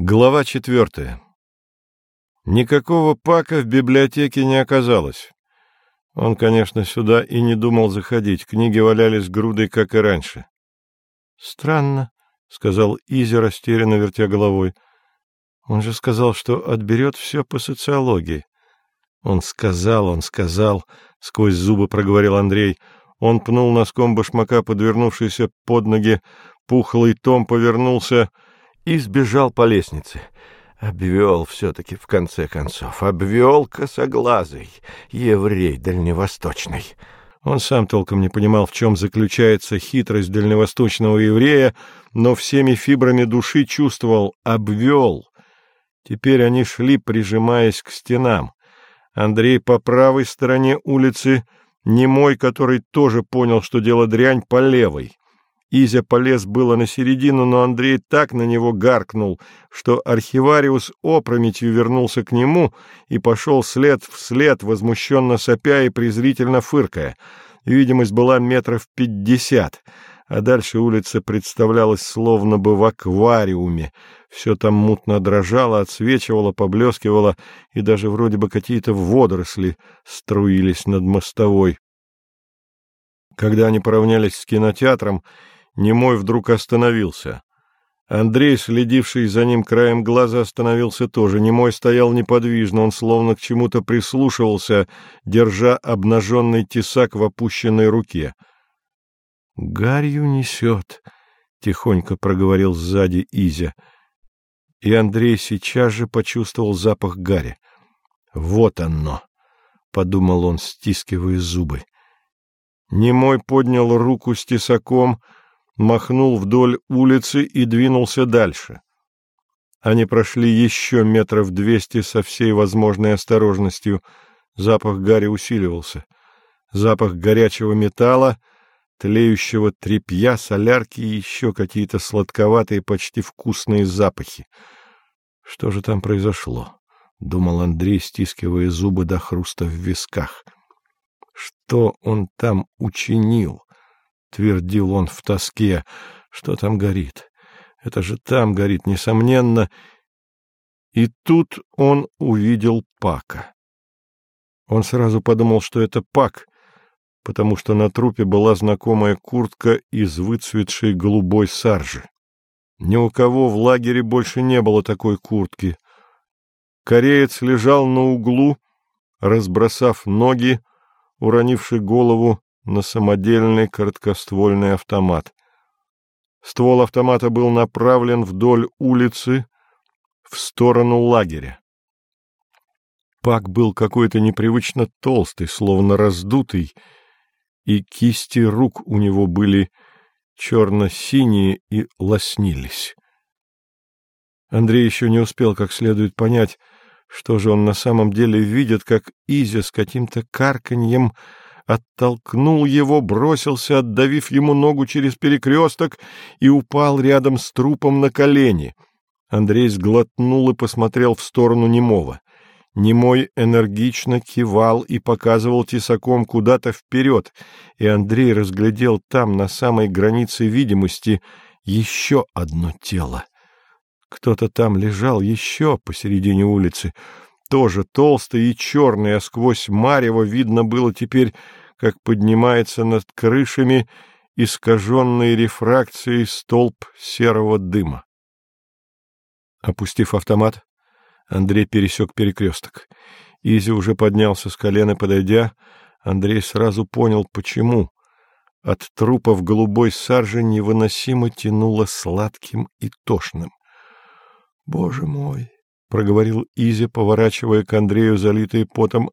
Глава четвертая. Никакого Пака в библиотеке не оказалось. Он, конечно, сюда и не думал заходить. Книги валялись грудой, как и раньше. — Странно, — сказал Изи, растерянно вертя головой. — Он же сказал, что отберет все по социологии. — Он сказал, он сказал, — сквозь зубы проговорил Андрей. Он пнул носком башмака, подвернувшийся под ноги. Пухлый Том повернулся и сбежал по лестнице. Обвел все-таки в конце концов, обвел косоглазый, еврей дальневосточный. Он сам толком не понимал, в чем заключается хитрость дальневосточного еврея, но всеми фибрами души чувствовал — обвел. Теперь они шли, прижимаясь к стенам. Андрей по правой стороне улицы, немой, который тоже понял, что дело дрянь, по левой. Изя полез было на середину, но Андрей так на него гаркнул, что архивариус опрометью вернулся к нему и пошел след вслед, возмущенно сопя и презрительно фыркая. Видимость была метров пятьдесят, а дальше улица представлялась словно бы в аквариуме. Все там мутно дрожало, отсвечивало, поблескивало, и даже вроде бы какие-то водоросли струились над мостовой. Когда они поравнялись с кинотеатром, Немой вдруг остановился. Андрей, следивший за ним краем глаза, остановился тоже. Немой стоял неподвижно, он словно к чему-то прислушивался, держа обнаженный тесак в опущенной руке. — Гарью несет, — тихонько проговорил сзади Изя. И Андрей сейчас же почувствовал запах гари. — Вот оно! — подумал он, стискивая зубы. Немой поднял руку с тесаком — махнул вдоль улицы и двинулся дальше. Они прошли еще метров двести со всей возможной осторожностью. Запах гари усиливался. Запах горячего металла, тлеющего тряпья, солярки и еще какие-то сладковатые, почти вкусные запахи. Что же там произошло? — думал Андрей, стискивая зубы до хруста в висках. Что он там учинил? — твердил он в тоске. — Что там горит? Это же там горит, несомненно. И тут он увидел Пака. Он сразу подумал, что это Пак, потому что на трупе была знакомая куртка из выцветшей голубой саржи. Ни у кого в лагере больше не было такой куртки. Кореец лежал на углу, разбросав ноги, уронивший голову на самодельный короткоствольный автомат. Ствол автомата был направлен вдоль улицы в сторону лагеря. Пак был какой-то непривычно толстый, словно раздутый, и кисти рук у него были черно-синие и лоснились. Андрей еще не успел как следует понять, что же он на самом деле видит, как Изя с каким-то карканьем оттолкнул его, бросился, отдавив ему ногу через перекресток, и упал рядом с трупом на колени. Андрей сглотнул и посмотрел в сторону немого. Немой энергично кивал и показывал тесаком куда-то вперед, и Андрей разглядел там, на самой границе видимости, еще одно тело. Кто-то там лежал еще посередине улицы, тоже толстый и черный, а сквозь марево видно было теперь, как поднимается над крышами искаженный рефракцией столб серого дыма. Опустив автомат, Андрей пересек перекресток. Изи уже поднялся с колена, подойдя. Андрей сразу понял, почему. От трупа в голубой сарже невыносимо тянуло сладким и тошным. — Боже мой! — проговорил Изи, поворачивая к Андрею залитое потом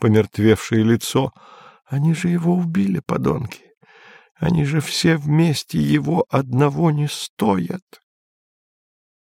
помертвевшее лицо. — Они же его убили, подонки! Они же все вместе его одного не стоят!